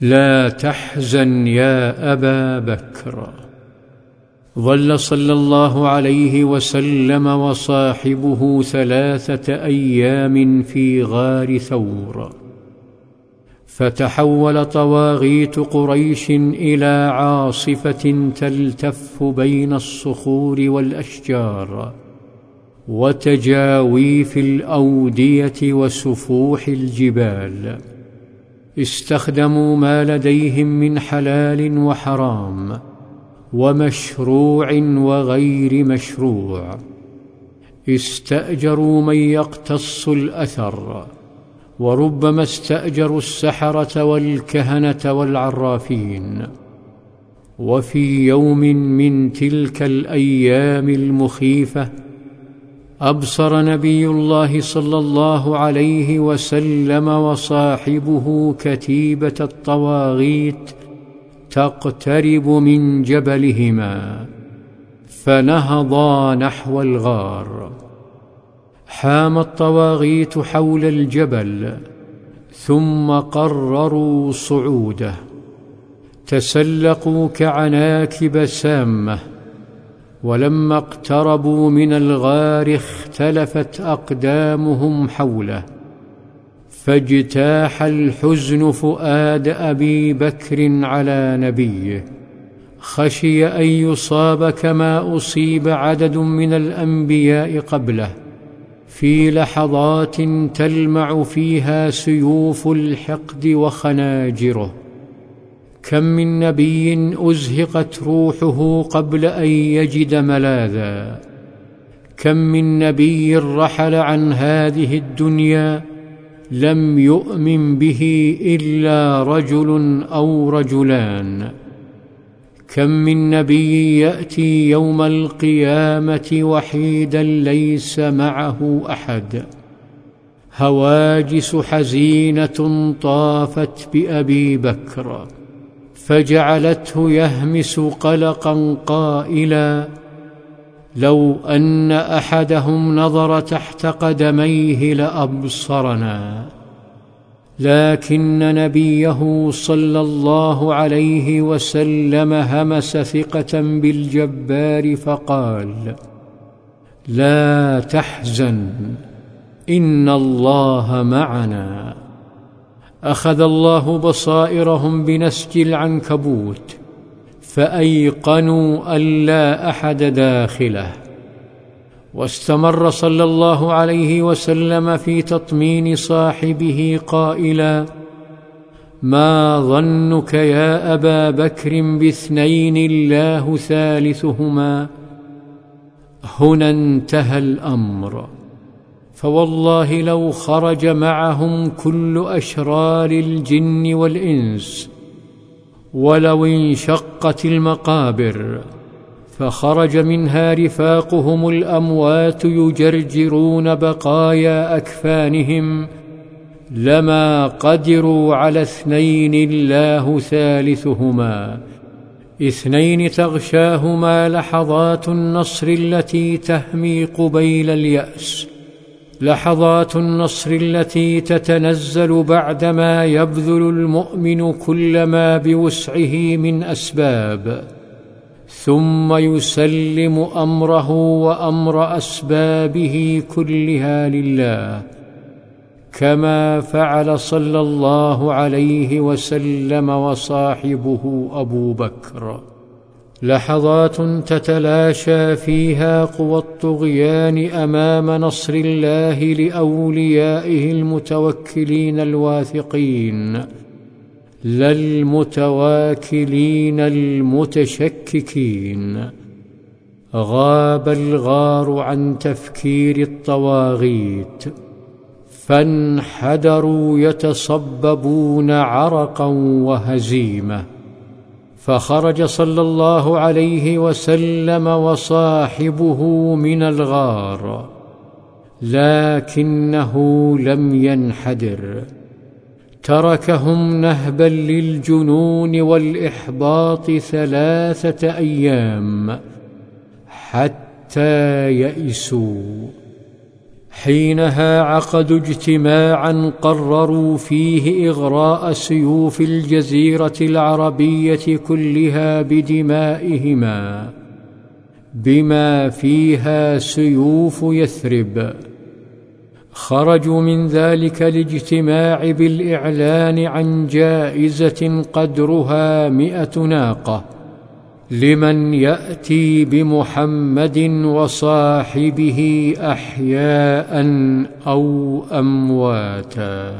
لا تحزن يا أبا بكر. ظل صلى الله عليه وسلم وصاحبه ثلاثة أيام في غار ثور. فتحول طواغيت قريش إلى عاصفة تلتف بين الصخور والأشجار وتجاويف الأودية وسفوح الجبال. استخدموا ما لديهم من حلال وحرام ومشروع وغير مشروع. استأجروا من يقتص الأثر وربما استأجروا السحرة والكهنة والعرافين. وفي يوم من تلك الأيام المخيفة أبصر نبي الله صلى الله عليه وسلم وصاحبه كتيبة الطواغيت تقترب من جبلهما فنهضا نحو الغار. حام الطواغيت حول الجبل ثم قرروا صعوده. تسلقوا كعناكب سامة ولما اقتربوا من الغار اختلفت أقدامهم حوله فاجتاح الحزن فؤاد أبي بكر على نبيه خشي أن يصاب كما أصيب عدد من الأنبياء قبله في لحظات تلمع فيها سيوف الحقد وخناجره. كم من نبي أزهقت روحه قبل أن يجد ملاذا؟ كم من نبي رحل عن هذه الدنيا لم يؤمن به إلا رجل أو رجلان. كم من نبي يأتي يوم القيامة وحيدا ليس معه أحد. هواجس حزينة طافت بأبي بكر. فجعلته يهمس قلقا قائلا لو أن أحدهم نظر تحت قدميه لأبصرنا. لكن نبيه صلى الله عليه وسلم همس ثقة بالجبار فقال لا تحزن إن الله معنا. أخذ الله بصائرهم بنسج العنكبوت فأيقنوا أن لا أحد داخله. واستمر صلى الله عليه وسلم في تطمين صاحبه قائلا ما ظنك يا أبا بكر باثنين الله ثالثهما؟ هنا انتهى الأمر. فوالله لو خرج معهم كل أشرار الجن والإنس ولو انشقت المقابر فخرج منها رفاقهم الأموات يجرجرون بقايا أكفانهم لما قدروا على اثنين الله ثالثهما اثنين تغشاهما لحظات النصر التي تهمي قبيل اليأس لحظات النصر التي تتنزل بعدما يبذل المؤمن كل ما بوسعه من أسباب. ثم يسلم أمره وأمر أسبابه كلها لله كما فعل صلى الله عليه وسلم وصاحبه أبو بكر. لحظات تتلاشى فيها قوى الطغيان أمام نصر الله لأوليائه المتوكلين الواثقين. لا المتواكلين المتشككين. غاب الغار عن تفكير الطواغيت. فانحدروا يتصببون عرقا وهزيمة. فخرج صلى الله عليه وسلم وصاحبه من الغار لكنه لم ينحدر. تركهم نهبا للجنون والإحباط ثلاثة أيام حتى يئسوا. حينها عقدوا اجتماعا قرروا فيه إغراء سيوف الجزيرة العربية كلها بدمائهما بما فيها سيوف يثرب. خرجوا من ذلك الاجتماع بالإعلان عن جائزة قدرها مئة ناقة. لمن يأتي بمحمد وصاحبه أحياء أو أمواتا.